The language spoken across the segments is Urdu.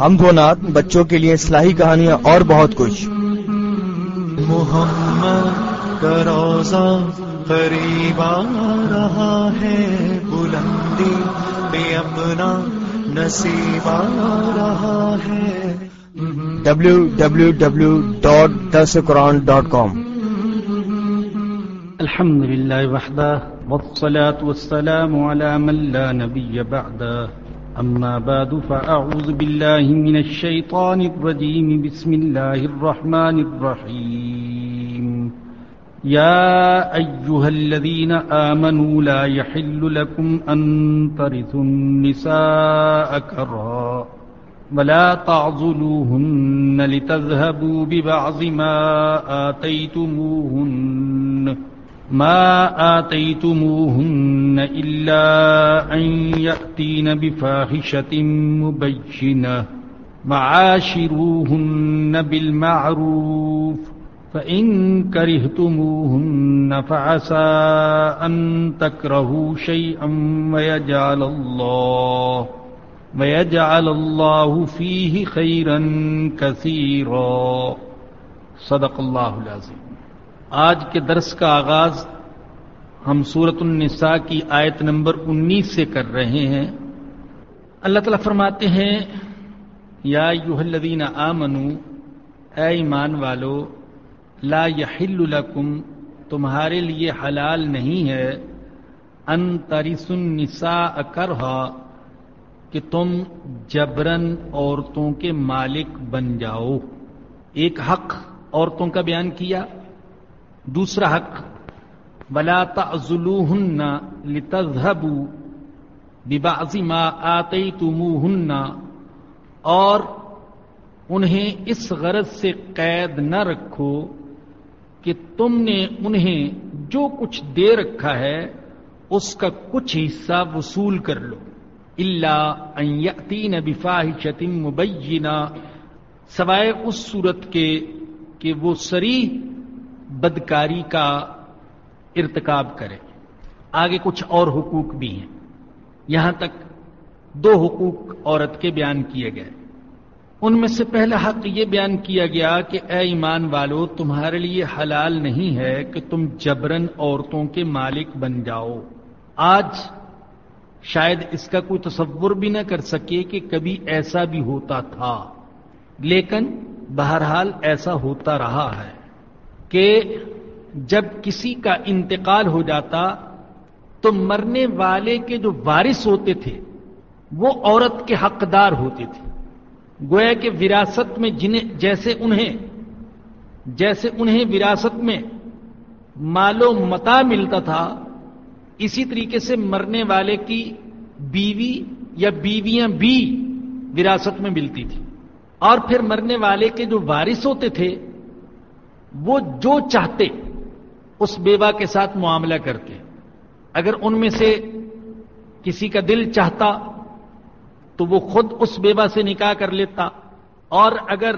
ہم دو نات بچوں کے لیے اصلاحی کہانیاں اور بہت کچھ۔ محمد کا روزہ قریب آ رہا ہے بلندی پہ اپنا نصیب آ رہا ہے۔ ڈبلو ڈبلو ڈبلو ڈاٹ درس قرآن ڈاٹ کام الحمد لله وحده والصلاة والسلام على من لا نبي بعده أما بعد، فأعوذ بالله من الشيطان الرجيم. بسم الله الرحمن الرحيم. يا أيها الذين آمنوا، لا يحل لكم أن ترثوا النساء كرها ولا تعظلوهن لتذهبوا ببعض ما آتيتموهن. ما آتيتموهن إلا أن يأتين بفاحشة مبينة معاشروهن بالمعروف فإن كرهتموهن فعسى أن تكرهوا شيئا ويجعل الله ويجعل الله فيه خيرا كثيرا. صدق الله العظيم آج کے درس کا آغاز ہم سورت النساء کی آیت نمبر انیس سے کر رہے ہیں۔ اللہ تعالیٰ فرماتے ہیں، یا یوہ الذین آمنو اے ایمان والو، لا یحل لکم، تمہارے لیے حلال نہیں ہے، ان ترس النساء کرہا، کہ تم جبرن عورتوں کے مالک بن جاؤ۔ ایک حق عورتوں کا بیان کیا۔ دوسرا حق. بلا تعزلوہن لتذهبوا ببعض ما آتیتموہن اور انہیں اس غرض سے قید نہ رکھو کہ تم نے انہیں جو کچھ دے رکھا ہے، اس کا کچھ حصہ وصول کر لو۔ اللہ یاتین بفاحشۃ مبینہ سوائے اس صورت کے کہ وہ سری بدکاری کا ارتکاب کرے۔ آگے کچھ اور حقوق بھی ہیں۔ یہاں تک دو حقوق عورت کے بیان کیے گئے۔ ان میں سے پہلا حق یہ بیان کیا گیا کہ اے ایمان والو، تمہارے لیے حلال نہیں ہے کہ تم جبرن عورتوں کے مالک بن جاؤ۔ آج شاید اس کا کوئی تصور بھی نہ کر سکے کہ کبھی ایسا بھی ہوتا تھا، لیکن بہرحال ایسا ہوتا رہا ہے۔ کہ جب کسی کا انتقال ہو جاتا تو مرنے والے کے جو وارث ہوتے تھے وہ عورت کے حقدار ہوتے تھے۔ گویا کہ وراثت میں جنہیں جیسے انہیں جیسے انہیں وراثت میں مال و متا ملتا تھا، اسی طریقے سے مرنے والے کی بیوی یا بیویاں بھی وراثت میں ملتی تھی اور پھر مرنے والے کے جو وارث ہوتے تھے وہ جو چاہتے اس بیوہ کے ساتھ معاملہ کرتے۔ اگر ان میں سے کسی کا دل چاہتا تو وہ خود اس بیوہ سے نکاح کر لیتا۔ اور اگر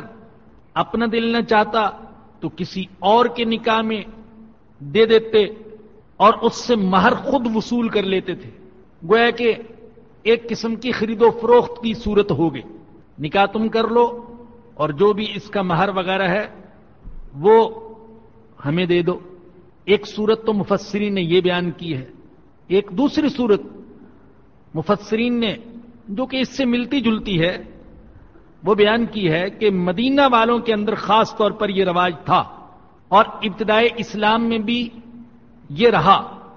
اپنا دل نہ چاہتا تو کسی اور کے نکاح میں دے دیتے اور اس سے مہر خود وصول کر لیتے تھے۔ گویا کہ ایک قسم کی خرید و فروخت کی صورت ہو گئی۔ نکاح تم کر لو اور جو بھی اس کا مہر وغیرہ ہے وہ ہمیں دے دو۔ ایک صورت تو مفسرین نے یہ بیان کی ہے۔ ایک دوسری صورت مفسرین نے جو کہ اس سے ملتی جلتی ہے، وہ بیان کی ہے کہ مدینہ والوں کے اندر خاص طور پر یہ رواج تھا۔ اور ابتدائی اسلام میں بھی یہ رہا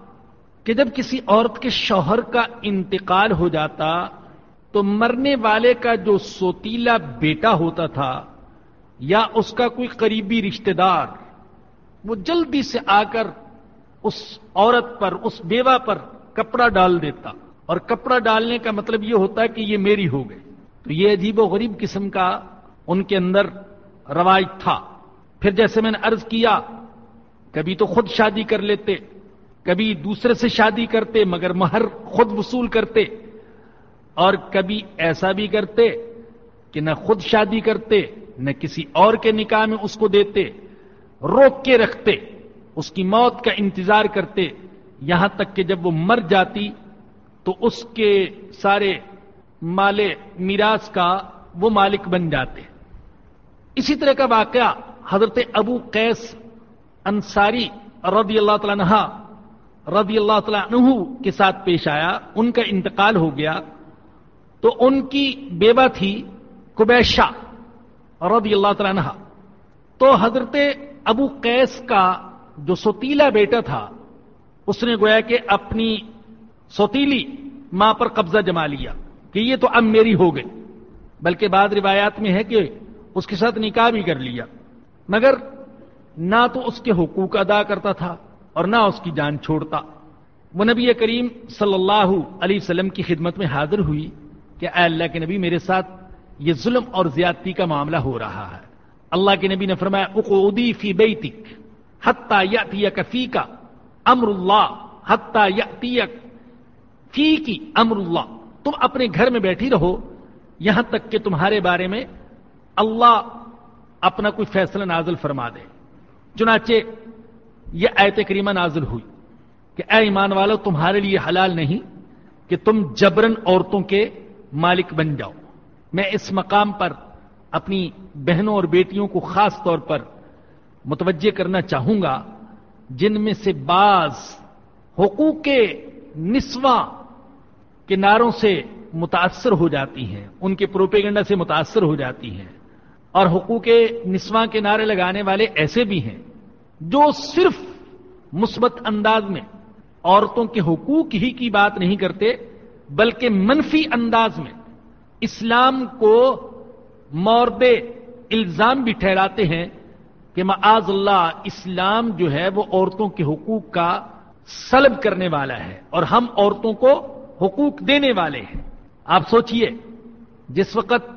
کہ جب کسی عورت کے شوہر کا انتقال ہو جاتا تو مرنے والے کا جو سوتیلا بیٹا ہوتا تھا یا اس کا کوئی قریبی رشتہ دار وہ جلدی سے آ کر اس عورت پر، اس بیوہ پر کپڑا ڈال دیتا۔ اور کپڑا ڈالنے کا مطلب یہ ہوتا ہے کہ یہ میری ہو گئی۔ تو یہ عجیب و غریب قسم کا ان کے اندر رواج تھا۔ پھر جیسے میں نے عرض کیا، کبھی تو خود شادی کر لیتے، کبھی دوسرے سے شادی کرتے، مگر مہر خود وصول کرتے۔ اور کبھی ایسا بھی کرتے کہ نہ خود شادی کرتے، نہ کسی اور کے نکاح میں اس کو دیتے، روک کے رکھتے، اس کی موت کا انتظار کرتے، یہاں تک کہ جب وہ مر جاتی تو اس کے سارے مال میراث کا وہ مالک بن جاتے۔ اسی طرح کا واقعہ حضرت ابو قیس انصاری رضی اللہ تعالیٰ عنہ، رضی اللہ تعالیٰ عنہ کے ساتھ پیش آیا، ان کا انتقال ہو گیا، تو ان کی بیوہ تھی کبیشا رضی اللہ تعالیٰ عنہ۔ تو حضرت ابو قیس کا جو سوتیلا بیٹا تھا، اس نے گویا کہ اپنی سوتیلی ماں پر قبضہ جما لیا کہ یہ تو اب میری ہو گئی۔ بلکہ بعد روایات میں ہے کہ اس کے ساتھ نکاح بھی کر لیا۔ مگر نہ تو اس کے حقوق ادا کرتا تھا اور نہ اس کی جان چھوڑتا۔ وہ نبی کریم صلی اللہ علیہ وسلم کی خدمت میں حاضر ہوئی کہ اے اللہ کے نبی میرے ساتھ یہ ظلم اور زیادتی کا معاملہ ہو رہا ہے۔ اللہ کے نبی نے فرمایا اقعودی فی بیتک حتی یاتیک فی کا امر اللہ، حتی یاتیک فی کی امر اللہ۔ تم اپنے گھر میں بیٹھی رہو، یہاں تک کہ تمہارے بارے میں اللہ اپنا کوئی فیصلہ نازل فرما دے۔ چنانچہ یہ ایت کریمہ نازل ہوئی کہ اے ایمان والو، تمہارے لیے حلال نہیں کہ تم جبرن عورتوں کے مالک بن جاؤ۔ میں اس مقام پر اپنی بہنوں اور بیٹیوں کو خاص طور پر متوجہ کرنا چاہوں گا، جن میں سے بعض حقوق کے نسواں کے نعروں سے متاثر ہو جاتی ہیں، ان کے پروپیگنڈا سے متاثر ہو جاتی ہیں، اور حقوق نسواں کے نعرے لگانے والے ایسے بھی ہیں جو صرف مثبت انداز میں عورتوں کے حقوق ہی کی بات نہیں کرتے، بلکہ منفی انداز میں اسلام کو مورد الزام بھی ٹھہراتے ہیں کہ معاذ اللہ اسلام جو ہے وہ عورتوں کے حقوق کا سلب کرنے والا ہے اور ہم عورتوں کو حقوق دینے والے ہیں۔ آپ سوچئے، جس وقت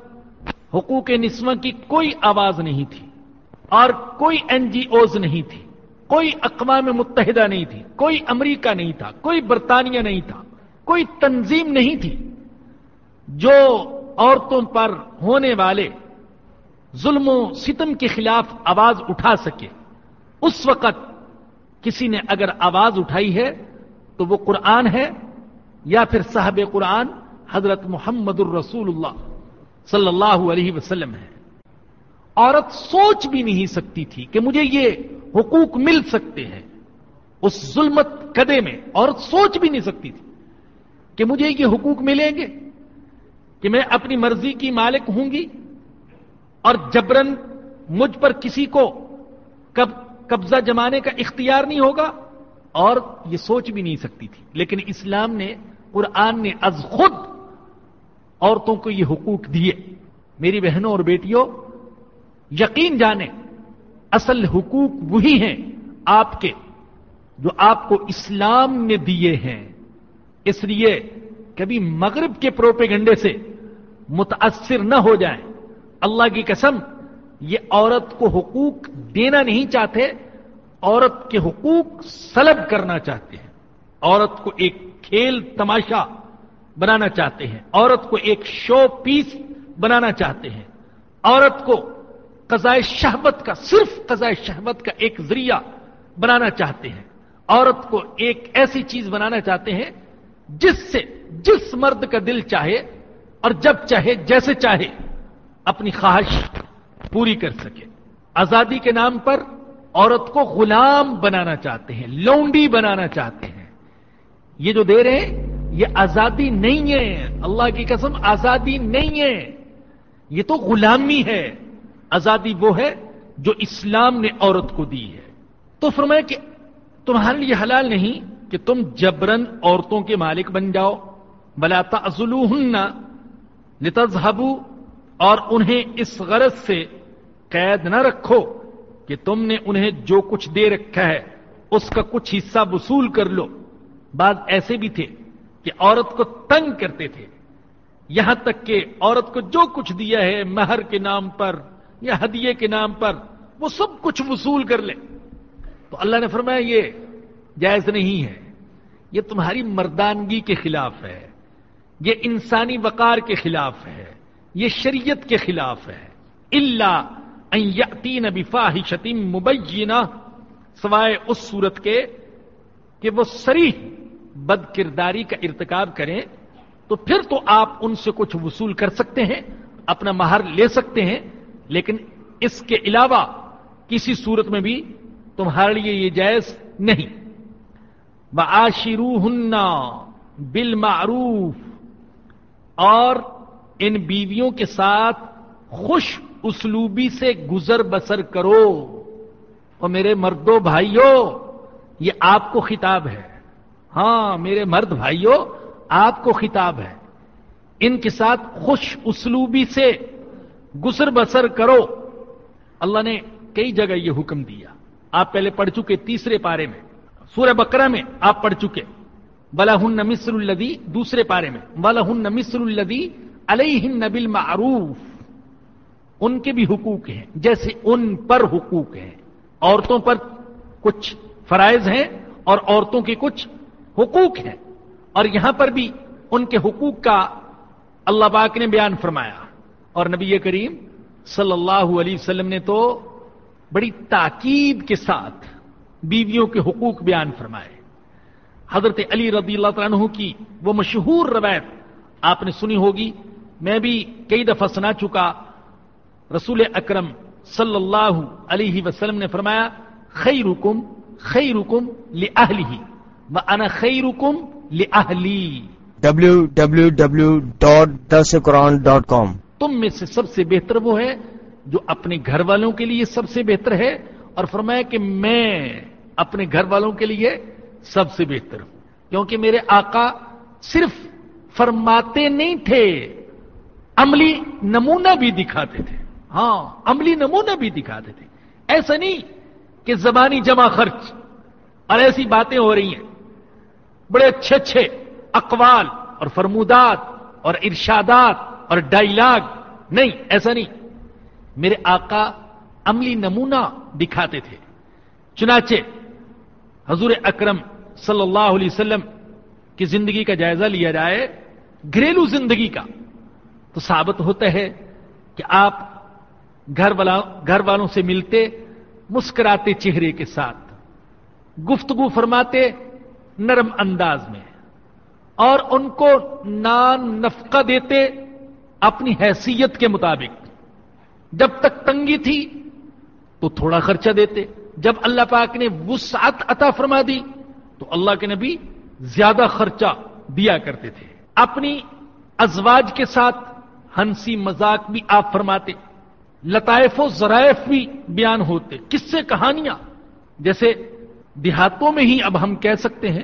حقوق نسواں کی کوئی آواز نہیں تھی اور کوئی این جی اوز نہیں تھی، کوئی اقوام متحدہ نہیں تھی، کوئی امریکہ نہیں تھا، کوئی برطانیہ نہیں تھا، کوئی تنظیم نہیں تھی، جو عورتوں پر ہونے والے ظلم و ستم کے خلاف آواز اٹھا سکے۔ اس وقت کسی نے اگر آواز اٹھائی ہے تو وہ قرآن ہے یا پھر صاحب قرآن حضرت محمد الرسول اللہ صلی اللہ علیہ وسلم ہے۔ عورت سوچ بھی نہیں سکتی تھی کہ مجھے یہ حقوق مل سکتے ہیں۔ اس ظلمت قدے میں عورت سوچ بھی نہیں سکتی تھی کہ مجھے یہ حقوق ملیں گے۔ کہ میں اپنی مرضی کی مالک ہوں گی اور جبرن مجھ پر کسی کو کب قبضہ جمانے کا اختیار نہیں ہوگا اور یہ سوچ بھی نہیں سکتی تھی۔ لیکن اسلام نے، قرآن نے از خود عورتوں کو یہ حقوق دیے۔ میری بہنوں اور بیٹیوں، یقین جانے اصل حقوق وہی ہیں آپ کے جو آپ کو اسلام نے دیے ہیں۔ اس لیے کبھی مغرب کے پروپیگنڈے سے متاثر نہ ہو جائیں۔ اللہ کی قسم، یہ عورت کو حقوق دینا نہیں چاہتے، عورت کے حقوق سلب کرنا چاہتے ہیں۔ عورت کو ایک کھیل تماشا بنانا چاہتے ہیں، عورت کو ایک شو پیس بنانا چاہتے ہیں۔ عورت کو قضائے شہبت کا، صرف قضائے شہبت کا ایک ذریعہ بنانا چاہتے ہیں۔ عورت کو ایک ایسی چیز بنانا چاہتے ہیں جس سے جس مرد کا دل چاہے اور جب چاہے جیسے چاہے اپنی خواہش پوری کر سکے۔ آزادی کے نام پر عورت کو غلام بنانا چاہتے ہیں، لونڈی بنانا چاہتے ہیں۔ یہ جو دے رہے ہیں، یہ آزادی نہیں ہے۔ اللہ کی قسم، آزادی نہیں ہے۔ یہ تو غلامی ہے۔ آزادی وہ ہے جو اسلام نے عورت کو دی ہے۔ تو فرمایا کہ تمہارے لیے حلال نہیں کہ تم جبرن عورتوں کے مالک بن جاؤ۔ بلا تعزلوہن لتذهبوا اور انہیں اس غرض سے قید نہ رکھو کہ تم نے انہیں جو کچھ دے رکھا ہے، اس کا کچھ حصہ وصول کر لو۔ بعض ایسے بھی تھے کہ عورت کو تنگ کرتے تھے۔ یہاں تک کہ عورت کو جو کچھ دیا ہے، مہر کے نام پر یا ہدیے کے نام پر، وہ سب کچھ وصول کر لے۔ تو اللہ نے فرمایا، یہ جائز نہیں ہے۔ یہ تمہاری مردانگی کے خلاف ہے۔ یہ انسانی وقار کے خلاف ہے، یہ شریعت کے خلاف ہے۔ اللہ تین بفاحشت مبینہ، سوائے اس صورت کے کہ وہ سری بد کرداری کا ارتکاب کریں، تو پھر تو آپ ان سے کچھ وصول کر سکتے ہیں، اپنا مہر لے سکتے ہیں، لیکن اس کے علاوہ کسی صورت میں بھی تمہارے لیے یہ جائز نہیں۔ معاشرو ہننا بالمعروف اور ان بیویوں کے ساتھ خوش اسلوبی سے گزر بسر کرو۔ اور میرے مردوں بھائیوں، یہ آپ کو خطاب ہے۔ ہاں میرے مرد بھائیوں، آپ کو خطاب ہے۔ ان کے ساتھ خوش اسلوبی سے گزر بسر کرو۔ اللہ نے کئی جگہ یہ حکم دیا۔ آپ پہلے پڑھ چکے تیسرے پارے میں۔ سورہ بکرا میں آپ پڑھ چکے۔ بلا ہن مصر الدی دوسرے پارے میں. بلا ہن مصر الدی علیہ نبل معروف ان کے بھی حقوق ہیں. جیسے ان پر حقوق ہیں. عورتوں پر کچھ فرائض ہیں اور عورتوں کے کچھ حقوق ہیں. اور یہاں پر بھی ان کے حقوق کا اللہ باق نے بیان فرمایا. اور نبی کریم صلی اللہ علیہ وسلم نے تو بڑی تاکید کے ساتھ بیویوں کے حقوق بیان فرمائے. حضرت علی رضی اللہ تعالیٰ عنہ کی وہ مشہور روایت آپ نے سنی ہوگی۔ میں بھی کئی دفعہ سنا چکا۔ رسول اکرم صلی اللہ علیہ وسلم نے فرمایا خی رکم خی رکم لہلی و انا خی رکم لہلی W W W dot the Quran dot com تم میں سے سب سے بہتر وہ ہے جو اپنے گھر والوں کے لیے سب سے بہتر ہے۔ اور فرمایا کہ میں اپنے گھر والوں کے لیے سب سے بہتر۔ ہوں کیونکہ میرے آقا صرف فرماتے نہیں تھے، عملی نمونہ بھی دکھاتے تھے۔ ہاں عملی نمونہ بھی دکھاتے تھے۔ ایسا نہیں کہ زبانی جمع خرچ اور ایسی باتیں ہو رہی ہیں۔ بڑے اچھے اچھے اقوال اور فرمودات اور ارشادات اور ڈائلاگ نہیں، ایسا نہیں۔ میرے آقا عملی نمونہ دکھاتے تھے۔ چنانچہ حضور اکرم صلی اللہ علیہ وسلم کی زندگی کا جائزہ لیا جائے گھریلو زندگی کا، تو ثابت ہوتا ہے کہ آپ گھر والا، گھر والوں سے ملتے مسکراتے چہرے کے ساتھ، گفتگو فرماتے نرم انداز میں، اور ان کو نان نفقہ دیتے اپنی حیثیت کے مطابق۔ جب تک تنگی تھی تو تھوڑا خرچہ دیتے۔ جب اللہ پاک نے وسعت عطا فرما دی تو اللہ کے نبی زیادہ خرچہ دیا کرتے تھے۔ اپنی ازواج کے ساتھ ہنسی مذاق بھی آپ فرماتے، لطائف و ذرائف بھی بیان ہوتے۔ کس سے؟ کہانیاں۔ جیسے دیہاتوں میں ہی اب ہم کہہ سکتے ہیں،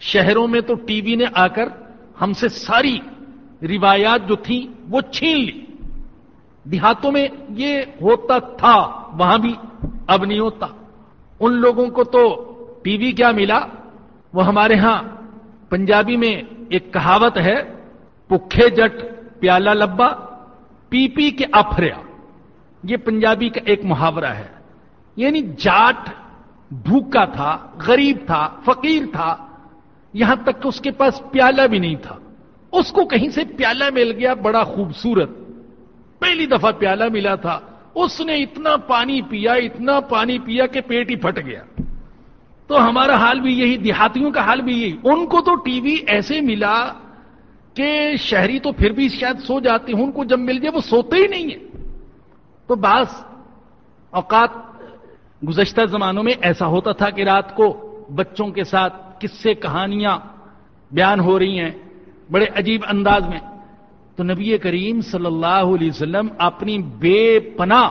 شہروں میں تو ٹی وی نے آ کر ہم سے ساری روایات جو تھیں وہ چھین لی۔ دیہاتوں میں یہ ہوتا تھا، وہاں بھی اب نہیں ہوتا۔ ان لوگوں کو تو ٹی وی کیا ملا؟ وہ ہمارے ہاں پنجابی میں ایک کہاوت ہے، پکھے جٹ پیالہ لبا، پی پی کے افریا یہ پنجابی کا ایک محاورہ ہے۔ یعنی جاٹ بھوکا تھا، غریب تھا، فقیر تھا، یہاں تک کہ اس کے پاس پیالہ بھی نہیں تھا۔ اس کو کہیں سے پیالہ مل گیا، بڑا خوبصورت۔ پہلی دفعہ پیالہ ملا تھا۔ اس نے اتنا پانی پیا، اتنا پانی پیا کہ پیٹ ہی پھٹ گیا۔ تو ہمارا حال بھی یہی، دیہاتیوں کا حال بھی یہی۔ ان کو تو ٹی وی ایسے ملا کہ شہری تو پھر بھی شاید سو جاتے ہیں ان کو جب مل جائے وہ سوتے ہی نہیں ہے تو بعض اوقات گزشتہ زمانوں میں ایسا ہوتا تھا کہ رات کو بچوں کے ساتھ کس سے کہانیاں بیان ہو رہی ہیں بڑے عجیب انداز میں۔ تو نبی کریم صلی اللہ علیہ وسلم اپنی بے پناہ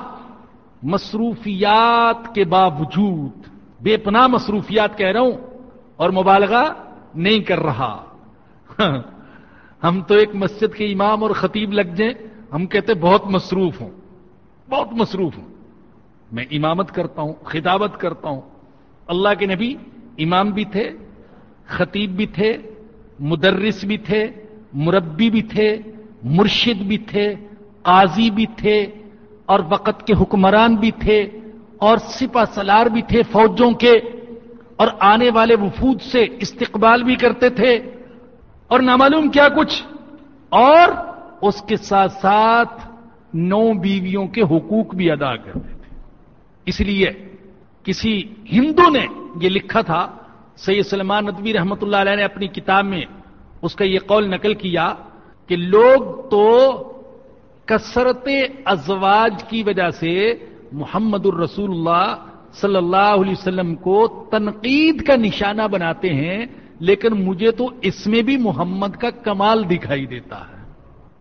مصروفیات کے باوجود بے پناہ مصروفیات کہہ رہا ہوں اور مبالغہ نہیں کر رہا۔ ہم تو ایک مسجد کے امام اور خطیب لگ جائیں، ہم کہتے بہت مصروف ہوں۔ بہت مصروف ہوں۔ میں امامت کرتا ہوں، خطابت کرتا ہوں۔ اللہ کے نبی امام بھی تھے، خطیب بھی تھے، مدرس بھی تھے، مربی بھی تھے، مرشد بھی تھے، قاضی بھی تھے، اور وقت کے حکمران بھی تھے۔ اور سپا سلار بھی تھے فوجوں کے، اور آنے والے وفود سے استقبال بھی کرتے تھے۔ اور نامعلوم کیا کچھ؟ اور اس کے ساتھ ساتھ نو بیویوں کے حقوق بھی ادا کرتے تھے۔ اس لیے کسی ہندو نے یہ لکھا تھا، سید سلمان ندوی رحمت اللہ علیہ نے اپنی کتاب میں اس کا یہ قول نقل کیا کہ لوگ تو کثرت ازواج کی وجہ سے محمد الرسول اللہ صلی اللہ علیہ وسلم کو تنقید کا نشانہ بناتے ہیں، لیکن مجھے تو اس میں بھی محمد کا کمال دکھائی دیتا ہے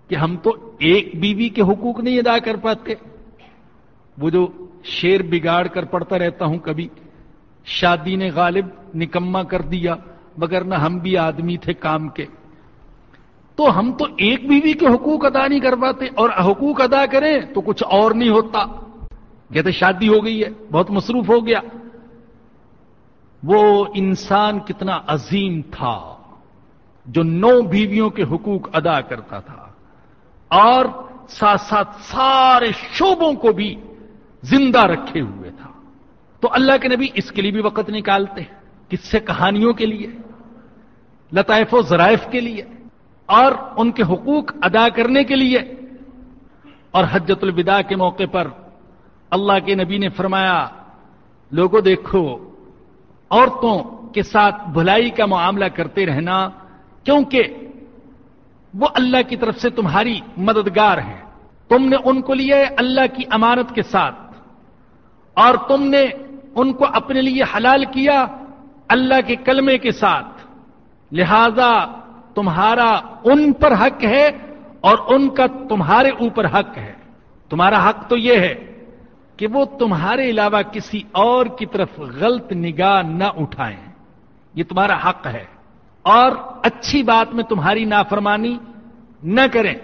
کہ ہم تو ایک بیوی کے حقوق نہیں ادا کر پاتے۔ وہ جو شیر بگاڑ کر پڑتا رہتا ہوں کبھی، شادی نے غالب نکما کر دیا، مگر نہ ہم بھی آدمی تھے کام کے۔ تو ہم تو ایک بیوی کے حقوق ادا نہیں کر پاتے، اور حقوق ادا کریں تو کچھ اور نہیں ہوتا۔ کہتے شادی ہو گئی ہے، بہت مصروف ہو گیا۔ وہ انسان کتنا عظیم تھا، جو نو بیویوں کے حقوق ادا کرتا تھا۔ اور ساتھ ساتھ سارے شعبوں کو بھی زندہ رکھے ہوئے تھا۔ تو اللہ کے نبی اس کے لیے بھی وقت نکالتے ہیں، کس سے کہانیوں کے لیے، لطائف و ذرائف کے لیے، اور ان کے حقوق ادا کرنے کے لیے۔ اور حجت الوداع کے موقع پر اللہ کے نبی نے فرمایا لوگوں دیکھو، عورتوں کے ساتھ بھلائی کا معاملہ کرتے رہنا، کیونکہ وہ اللہ کی طرف سے تمہاری مددگار ہیں۔ تم نے ان کو لیے اللہ کی امانت کے ساتھ۔ اور تم نے ان کو اپنے لیے حلال کیا اللہ کے کلمے کے ساتھ۔ لہذا تمہارا ان پر حق ہے اور ان کا تمہارے اوپر حق ہے۔ تمہارا حق تو یہ ہے کہ وہ تمہارے علاوہ کسی اور کی طرف غلط نگاہ نہ اٹھائیں۔ یہ تمہارا حق ہے۔ اور اچھی بات میں تمہاری نافرمانی نہ کریں۔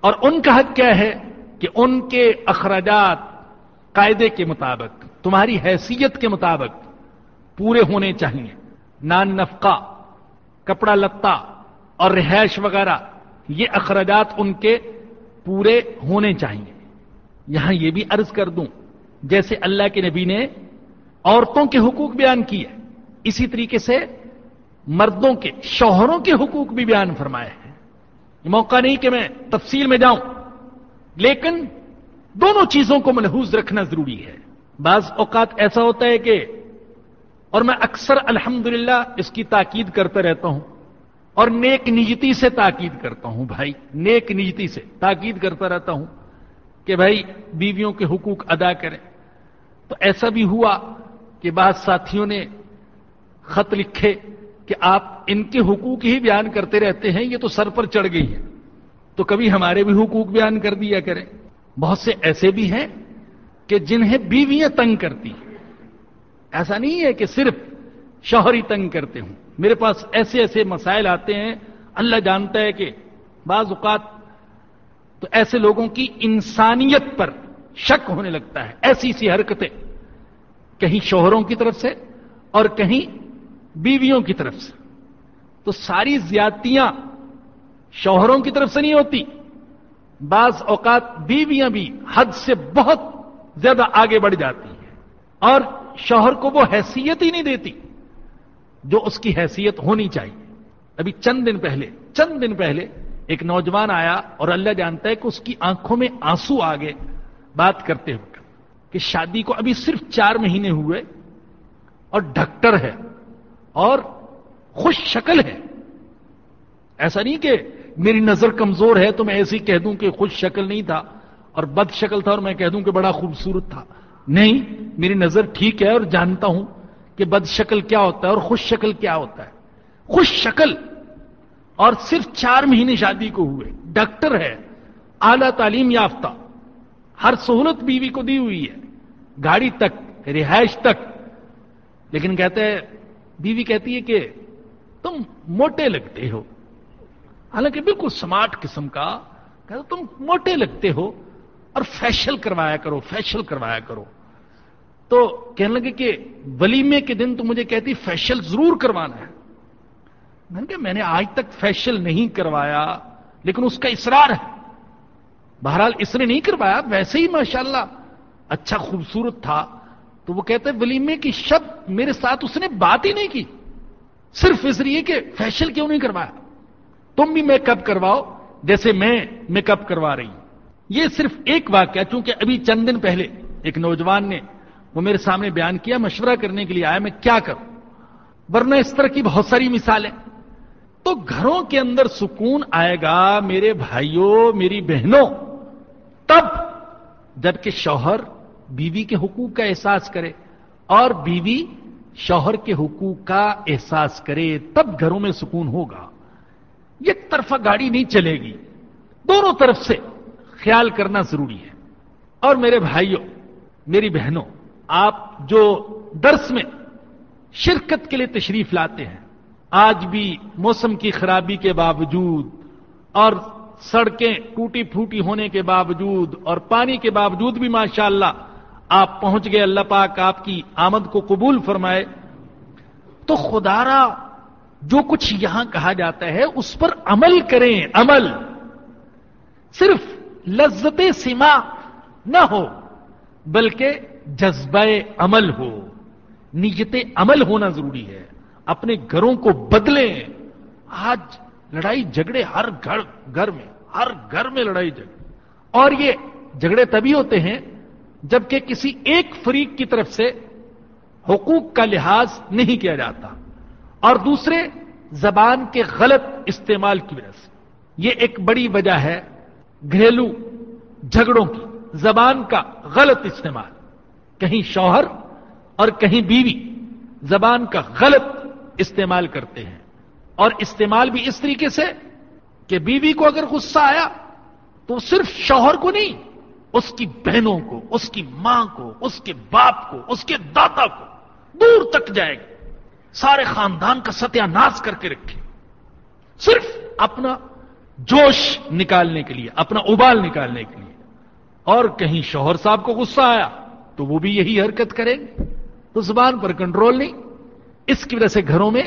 اور ان کا حق کیا ہے کہ ان کے اخراجات قاعدے کے مطابق، تمہاری حیثیت کے مطابق پورے ہونے چاہیے۔ نان نفقہ، کپڑا لتا اور رہائش وغیرہ، یہ اخراجات ان کے پورے ہونے چاہیے۔ یہاں یہ بھی عرض کر دوں، جیسے اللہ کے نبی نے عورتوں کے حقوق بیان کیے، اسی طریقے سے مردوں کے، شوہروں کے حقوق بھی بیان فرمائے ہیں۔ یہ موقع نہیں کہ میں تفصیل میں جاؤں، لیکن دونوں چیزوں کو ملحوظ رکھنا ضروری ہے۔ بعض اوقات ایسا ہوتا ہے کہ، اور میں اکثر الحمدللہ اس کی تاکید کرتا رہتا ہوں، اور نیک نجتی سے تاکید کرتا ہوں بھائی، نیک نجتی سے تاکید کرتا رہتا ہوں۔ کہ بھائی بیویوں کے حقوق ادا کریں۔ تو ایسا بھی ہوا کہ بعض ساتھیوں نے خط لکھے کہ آپ ان کے حقوق ہی بیان کرتے رہتے ہیں، یہ تو سر پر چڑھ گئی ہے۔ تو کبھی ہمارے بھی حقوق بیان کر دیا کریں۔ بہت سے ایسے بھی ہیں کہ جنہیں بیویاں تنگ کرتی ہیں۔ ایسا نہیں ہے کہ صرف شوہری تنگ کرتے ہوں۔ میرے پاس ایسے ایسے مسائل آتے ہیں۔ اللہ جانتا ہے کہ بعض اوقات تو ایسے لوگوں کی انسانیت پر شک ہونے لگتا ہے۔ ایسی سی حرکتیں کہیں شوہروں کی طرف سے اور کہیں بیویوں کی طرف سے۔ تو ساری زیادتیاں شوہروں کی طرف سے نہیں ہوتی، بعض اوقات بیویاں بھی حد سے بہت زیادہ آگے بڑھ جاتی ہیں۔ اور شوہر کو وہ حیثیت ہی نہیں دیتی جو اس کی حیثیت ہونی چاہیے۔ ابھی چند دن پہلے، چند دن پہلے ایک نوجوان آیا اور اللہ جانتا ہے کہ اس کی آنکھوں میں آنسو آگے بات کرتے ہوئے کہ شادی کو ابھی صرف چار مہینے ہوئے اور ڈاکٹر ہے اور خوش شکل ہے۔ ایسا نہیں کہ میری نظر کمزور ہے تو میں ایسی کہہ دوں کہ خوش شکل نہیں تھا اور بد شکل تھا اور میں کہہ دوں کہ بڑا خوبصورت تھا۔ نہیں، میری نظر ٹھیک ہے اور جانتا ہوں کہ بد شکل کیا ہوتا ہے اور خوش شکل کیا ہوتا ہے۔ خوش شکل اور صرف چار مہینے شادی کو ہوئے۔ ڈاکٹر ہے، اعلی تعلیم یافتہ، ہر سہولت بیوی کو دی ہوئی ہے۔ گاڑی تک، رہائش تک۔ لیکن کہتے ہیں، بیوی کہتی ہے کہ تم موٹے لگتے ہو۔ حالانکہ بالکل سمارٹ قسم کا، کہتے تم موٹے لگتے ہو اور فیشل کروایا کرو، فیشل کروایا کرو۔ تو کہنے لگے کہ ولیمے کے دن تو مجھے کہتی فیشل ضرور کروانا ہے۔ میں نے کہا میں نے آج تک فیشل نہیں کروایا، لیکن اس کا اصرار ہے۔ بہرحال اس نے نہیں کروایا، ویسے ہی ماشاءاللہ اچھا خوبصورت تھا۔ تو وہ کہتے ولیمے کی شب میرے ساتھ اس نے بات ہی نہیں کی۔ صرف اس لیے کہ فیشل کیوں نہیں کروایا؟ تم بھی میک اپ کرواؤ جیسے میں میک اپ کروا رہی ہوں۔ یہ صرف ایک واقعہ، چونکہ ابھی چند دن پہلے ایک نوجوان نے وہ میرے سامنے بیان کیا، مشورہ کرنے کے لیے آیا، میں کیا کروں؟ ورنہ اس طرح کی بہت ساری مثالیں۔ تو گھروں کے اندر سکون آئے گا میرے بھائیوں، میری بہنوں۔ تب جبکہ شوہر بیوی کے حقوق کا احساس کرے اور بیوی شوہر کے حقوق کا احساس کرے، تب گھروں میں سکون ہوگا۔ یہ طرفہ گاڑی نہیں چلے گی۔ دونوں طرف سے خیال کرنا ضروری ہے۔ اور میرے بھائیوں، میری بہنوں، آپ جو درس میں شرکت کے لیے تشریف لاتے ہیں آج بھی موسم کی خرابی کے باوجود اور سڑکیں ٹوٹی پھوٹی ہونے کے باوجود اور پانی کے باوجود بھی ماشاءاللہ اللہ آپ پہنچ گئے اللہ پاک آپ کی آمد کو قبول فرمائے، تو خدارا جو کچھ یہاں کہا جاتا ہے اس پر عمل کریں، عمل۔ صرف لذت سما نہ ہو، بلکہ جذبہ عمل ہو۔ نیت عمل ہونا ضروری ہے۔ اپنے گھروں کو بدلیں۔ آج لڑائی جھگڑے ہر گھر گھر میں، ہر گھر میں لڑائی جھگڑے۔ اور یہ جھگڑے تبھی ہوتے ہیں جبکہ کسی ایک فریق کی طرف سے حقوق کا لحاظ نہیں کیا جاتا۔ اور دوسرے، زبان کے غلط استعمال کی وجہ سے۔ یہ ایک بڑی وجہ ہے گھریلو جھگڑوں کی، زبان کا غلط استعمال۔ کہیں شوہر اور کہیں بیوی، زبان کا غلط استعمال کرتے ہیں۔ اور استعمال بھی اس طریقے سے کہ بیوی کو اگر غصہ آیا تو صرف شوہر کو نہیں، اس کی بہنوں کو، اس کی ماں کو، اس کے باپ کو، اس کے دادا کو دور تک جائے گا سارے خاندان کا ستیہ ناش کر کے رکھے۔ صرف اپنا جوش نکالنے کے لیے، اپنا ابال نکالنے کے لیے۔ اور کہیں شوہر صاحب کو غصہ آیا تو وہ بھی یہی حرکت کریں گے۔ تو زبان پر کنٹرول نہیں۔ اس کی وجہ سے گھروں میں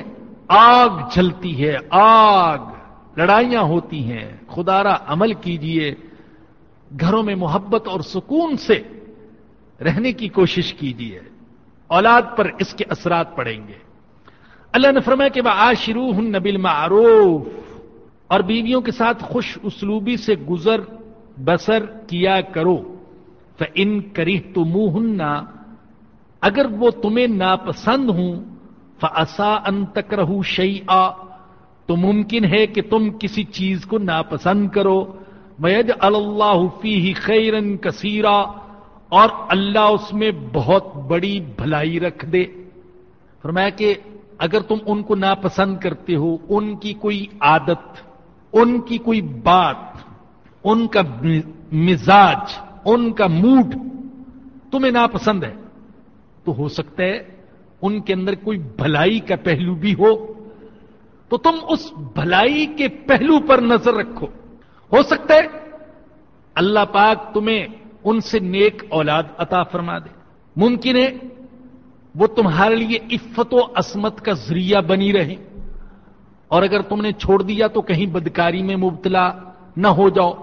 آگ جلتی ہے، آگ، لڑائیاں ہوتی ہیں۔ خدارا عمل کیجیے۔ گھروں میں محبت اور سکون سے رہنے کی کوشش کیجیے اولاد پر اس کے اثرات پڑیں گے۔ اللہ نے فرمایا کہ وہ آشرو ہن نبل معروف اور بیویوں کے ساتھ خوش اسلوبی سے گزر بسر کیا کرو۔ ان کری تو منہ اگر وہ تمہیں ناپسند ہوں فسا ان تک رہو شعی تو ممکن ہے کہ تم کسی چیز کو ناپسند کرو۔ میج اللہ فی خیرن کثیرا اور اللہ اس میں بہت بڑی بھلائی رکھ دے۔ فرمایا کہ اگر تم ان کو ناپسند کرتے ہو، ان کی کوئی عادت، ان کی کوئی بات، ان کا مزاج، ان کا موڈ تمہیں ناپسند ہے۔ تو ہو سکتا ہے ان کے اندر کوئی بھلائی کا پہلو بھی ہو تو تم اس بھلائی کے پہلو پر نظر رکھو۔ ہو سکتا ہے اللہ پاک تمہیں ان سے نیک اولاد عطا فرما دے۔ ممکن ہے وہ تمہارے لیے عفت و عصمت کا ذریعہ بنی رہے اور اگر تم نے چھوڑ دیا تو کہیں بدکاری میں مبتلا نہ ہو جاؤ۔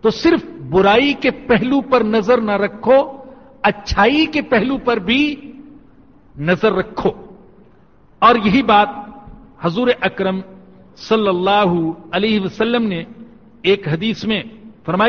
تو صرف برائی کے پہلو پر نظر نہ رکھو، اچھائی کے پہلو پر بھی نظر رکھو۔ اور یہی بات حضور اکرم صلی اللہ علیہ وسلم نے ایک حدیث میں فرمائی۔